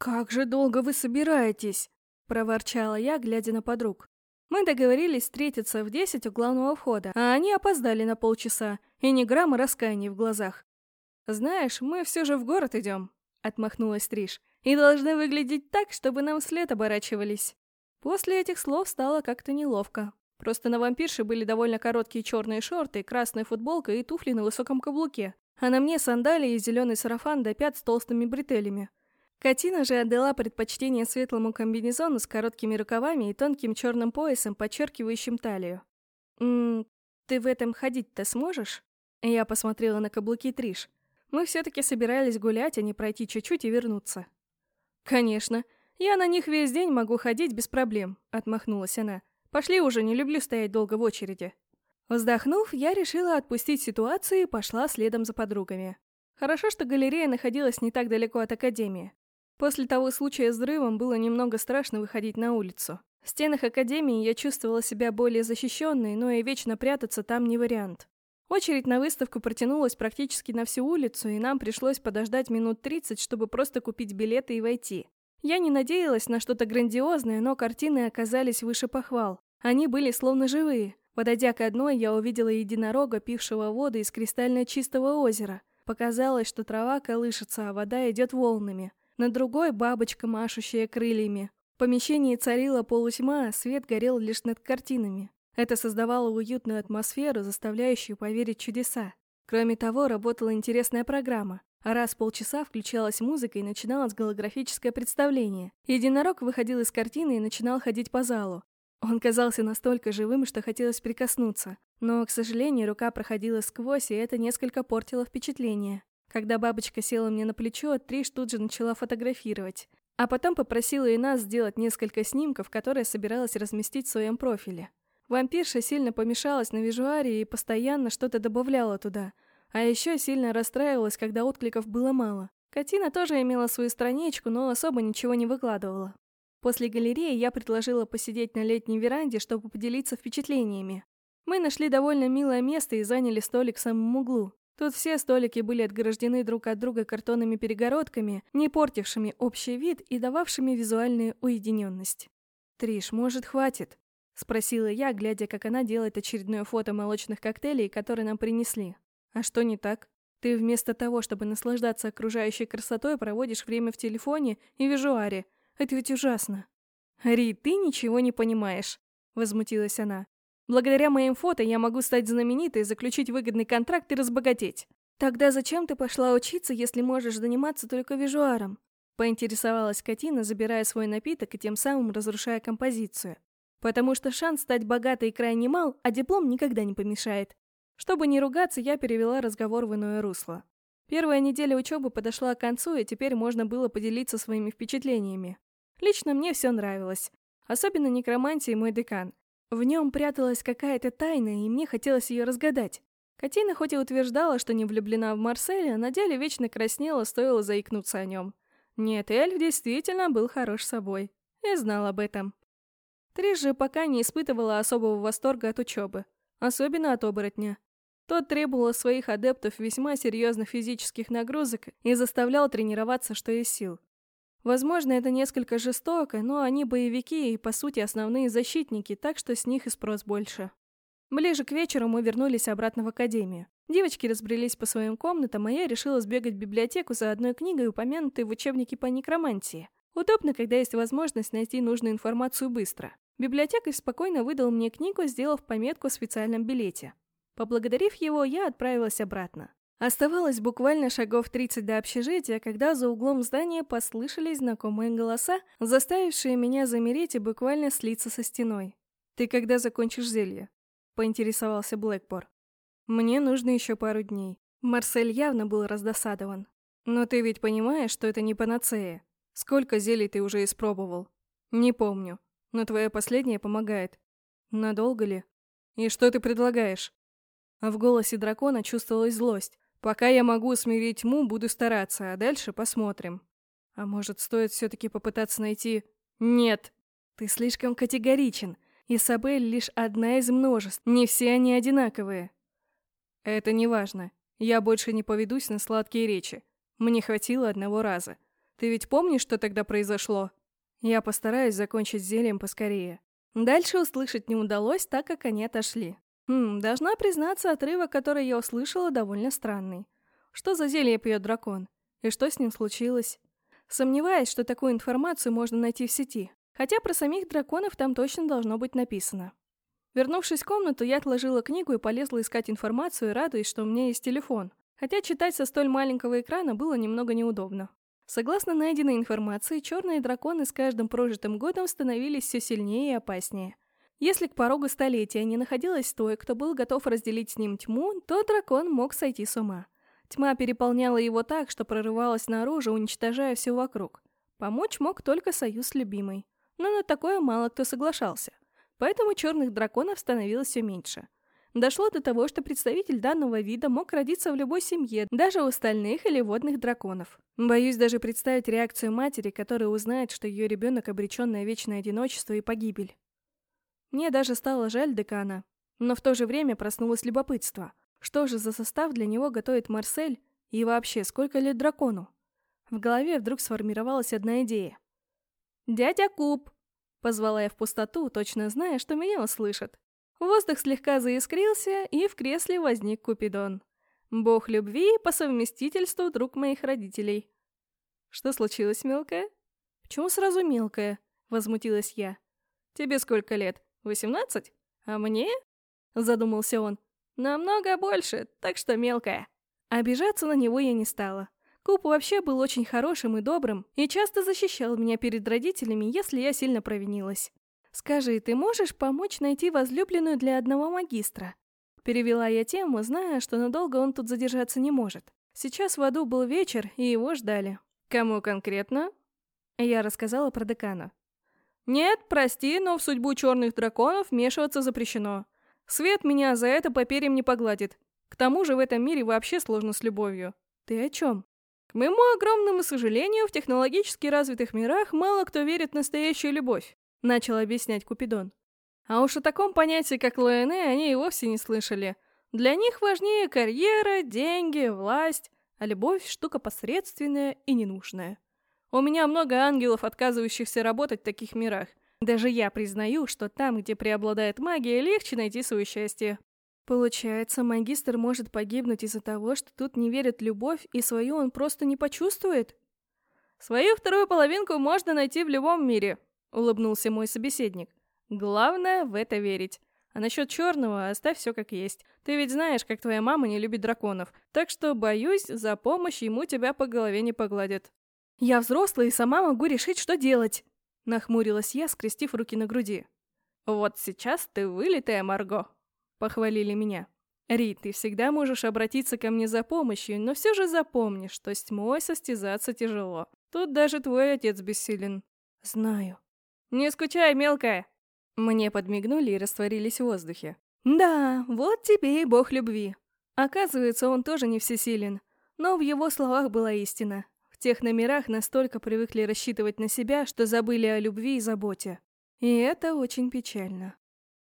«Как же долго вы собираетесь?» – проворчала я, глядя на подруг. Мы договорились встретиться в десять у главного входа, а они опоздали на полчаса, и ни грамма раскаяния в глазах. «Знаешь, мы все же в город идем», — отмахнулась Триш, «и должны выглядеть так, чтобы нам вслед оборачивались». После этих слов стало как-то неловко. Просто на вампирше были довольно короткие черные шорты, красная футболка и туфли на высоком каблуке, а на мне сандалии и зеленый сарафан до пят с толстыми бретелями. Катина же отдала предпочтение светлому комбинезону с короткими рукавами и тонким черным поясом, подчеркивающим талию. «Ммм, ты в этом ходить-то сможешь?» Я посмотрела на каблуки Триш. Мы все-таки собирались гулять, а не пройти чуть-чуть и вернуться. «Конечно. Я на них весь день могу ходить без проблем», — отмахнулась она. «Пошли уже, не люблю стоять долго в очереди». Вздохнув, я решила отпустить ситуацию и пошла следом за подругами. Хорошо, что галерея находилась не так далеко от академии. После того случая с взрывом было немного страшно выходить на улицу. В стенах Академии я чувствовала себя более защищенной, но и вечно прятаться там не вариант. Очередь на выставку протянулась практически на всю улицу, и нам пришлось подождать минут 30, чтобы просто купить билеты и войти. Я не надеялась на что-то грандиозное, но картины оказались выше похвал. Они были словно живые. Подойдя к одной, я увидела единорога, пившего воду из кристально чистого озера. Показалось, что трава колышется, а вода идет волнами. На другой бабочка, машущая крыльями. В помещении царила полутьма, а свет горел лишь над картинами. Это создавало уютную атмосферу, заставляющую поверить чудеса. Кроме того, работала интересная программа. А раз в полчаса включалась музыка и начиналось голографическое представление. Единорог выходил из картины и начинал ходить по залу. Он казался настолько живым, что хотелось прикоснуться. Но, к сожалению, рука проходила сквозь, и это несколько портило впечатление. Когда бабочка села мне на плечо, Триш тут же начала фотографировать. А потом попросила и нас сделать несколько снимков, которые собиралась разместить в своем профиле. Вампирша сильно помешалась на визуаре и постоянно что-то добавляла туда. А еще сильно расстраивалась, когда откликов было мало. Катина тоже имела свою страничку, но особо ничего не выкладывала. После галереи я предложила посидеть на летней веранде, чтобы поделиться впечатлениями. Мы нашли довольно милое место и заняли столик в самом углу. Тут все столики были отгорождены друг от друга картонными перегородками, не портившими общий вид и дававшими визуальную уединенность. «Триш, может, хватит?» — спросила я, глядя, как она делает очередное фото молочных коктейлей, которые нам принесли. «А что не так? Ты вместо того, чтобы наслаждаться окружающей красотой, проводишь время в телефоне и визуаре. Это ведь ужасно». «Ри, ты ничего не понимаешь», — возмутилась она. Благодаря моим фото я могу стать знаменитой, заключить выгодный контракт и разбогатеть. Тогда зачем ты пошла учиться, если можешь заниматься только визуаром? Поинтересовалась Катина, забирая свой напиток и тем самым разрушая композицию. Потому что шанс стать богатой крайне мал, а диплом никогда не помешает. Чтобы не ругаться, я перевела разговор в иное русло. Первая неделя учебы подошла к концу, и теперь можно было поделиться своими впечатлениями. Лично мне все нравилось. Особенно некромантия и мой декан. В нем пряталась какая-то тайна, и мне хотелось ее разгадать. Катина хоть и утверждала, что не влюблена в Марселя, на деле вечно краснела, стоило заикнуться о нем. Нет, эльф действительно был хорош собой. И знал об этом. Триш же пока не испытывала особого восторга от учебы. Особенно от оборотня. Тот требовал своих адептов весьма серьезных физических нагрузок и заставлял тренироваться что из сил. Возможно, это несколько жестоко, но они боевики и, по сути, основные защитники, так что с них и спрос больше. Ближе к вечеру мы вернулись обратно в академию. Девочки разбрелись по своим комнатам, а я решила сбегать в библиотеку за одной книгой, упомянутой в учебнике по некромантии. Удобно, когда есть возможность найти нужную информацию быстро. Библиотекарь спокойно выдал мне книгу, сделав пометку в специальном билете. Поблагодарив его, я отправилась обратно. Оставалось буквально шагов 30 до общежития, когда за углом здания послышались знакомые голоса, заставившие меня замереть и буквально слиться со стеной. «Ты когда закончишь зелье?» — поинтересовался Блэкпор. «Мне нужно еще пару дней». Марсель явно был раздосадован. «Но ты ведь понимаешь, что это не панацея? Сколько зелий ты уже испробовал?» «Не помню. Но твоя последняя помогает. Надолго ли? И что ты предлагаешь?» В голосе дракона чувствовалась злость. Пока я могу смирить тьму, буду стараться, а дальше посмотрим. А может, стоит все-таки попытаться найти... Нет! Ты слишком категоричен. Исабель лишь одна из множеств, не все они одинаковые. Это не важно. Я больше не поведусь на сладкие речи. Мне хватило одного раза. Ты ведь помнишь, что тогда произошло? Я постараюсь закончить зельем поскорее. Дальше услышать не удалось, так как они отошли. Хм, должна признаться, отрывок, который я услышала, довольно странный. Что за зелье пьет дракон? И что с ним случилось? Сомневаюсь, что такую информацию можно найти в сети. Хотя про самих драконов там точно должно быть написано. Вернувшись в комнату, я отложила книгу и полезла искать информацию, радуясь, что у меня есть телефон. Хотя читать со столь маленького экрана было немного неудобно. Согласно найденной информации, черные драконы с каждым прожитым годом становились все сильнее и опаснее. Если к порогу столетия не находилось той, кто был готов разделить с ним тьму, то дракон мог сойти с ума. Тьма переполняла его так, что прорывалась наружу, уничтожая все вокруг. Помочь мог только союз с любимой. Но на такое мало кто соглашался. Поэтому черных драконов становилось все меньше. Дошло до того, что представитель данного вида мог родиться в любой семье, даже у стальных или водных драконов. Боюсь даже представить реакцию матери, которая узнает, что ее ребенок обречен на вечное одиночество и погибель. Мне даже стало жаль декана, но в то же время проснулось любопытство. Что же за состав для него готовит Марсель и вообще сколько лет дракону? В голове вдруг сформировалась одна идея. «Дядя Куб!» — позвала я в пустоту, точно зная, что меня услышат. Воздух слегка заискрился, и в кресле возник Купидон. Бог любви по совместительству друг моих родителей. «Что случилось, мелкая?» «Почему сразу мелкая?» — возмутилась я. «Тебе сколько лет?» «Восемнадцать? А мне?» — задумался он. «Намного больше, так что мелкая». Обижаться на него я не стала. Куп вообще был очень хорошим и добрым, и часто защищал меня перед родителями, если я сильно провинилась. «Скажи, ты можешь помочь найти возлюбленную для одного магистра?» Перевела я тему, зная, что надолго он тут задержаться не может. Сейчас в аду был вечер, и его ждали. «Кому конкретно?» Я рассказала про декана. «Нет, прости, но в судьбу черных драконов вмешиваться запрещено. Свет меня за это по перьям не погладит. К тому же в этом мире вообще сложно с любовью». «Ты о чем?» «К моему огромному сожалению, в технологически развитых мирах мало кто верит в настоящую любовь», — начал объяснять Купидон. А уж о таком понятии, как Лоэне, они и вовсе не слышали. Для них важнее карьера, деньги, власть, а любовь — штука посредственная и ненужная. У меня много ангелов, отказывающихся работать в таких мирах. Даже я признаю, что там, где преобладает магия, легче найти свое счастье. Получается, магистр может погибнуть из-за того, что тут не верит любовь, и свою он просто не почувствует? Свою вторую половинку можно найти в любом мире, улыбнулся мой собеседник. Главное в это верить. А насчет черного оставь все как есть. Ты ведь знаешь, как твоя мама не любит драконов. Так что, боюсь, за помощь ему тебя по голове не погладят. «Я взрослая и сама могу решить, что делать!» Нахмурилась я, скрестив руки на груди. «Вот сейчас ты вылитая, Марго!» Похвалили меня. «Ри, ты всегда можешь обратиться ко мне за помощью, но все же запомни, что с тьмой состязаться тяжело. Тут даже твой отец бессилен». «Знаю». «Не скучай, мелкая!» Мне подмигнули и растворились в воздухе. «Да, вот тебе и бог любви». Оказывается, он тоже не всесилен. Но в его словах была истина тех номерах настолько привыкли рассчитывать на себя, что забыли о любви и заботе. И это очень печально.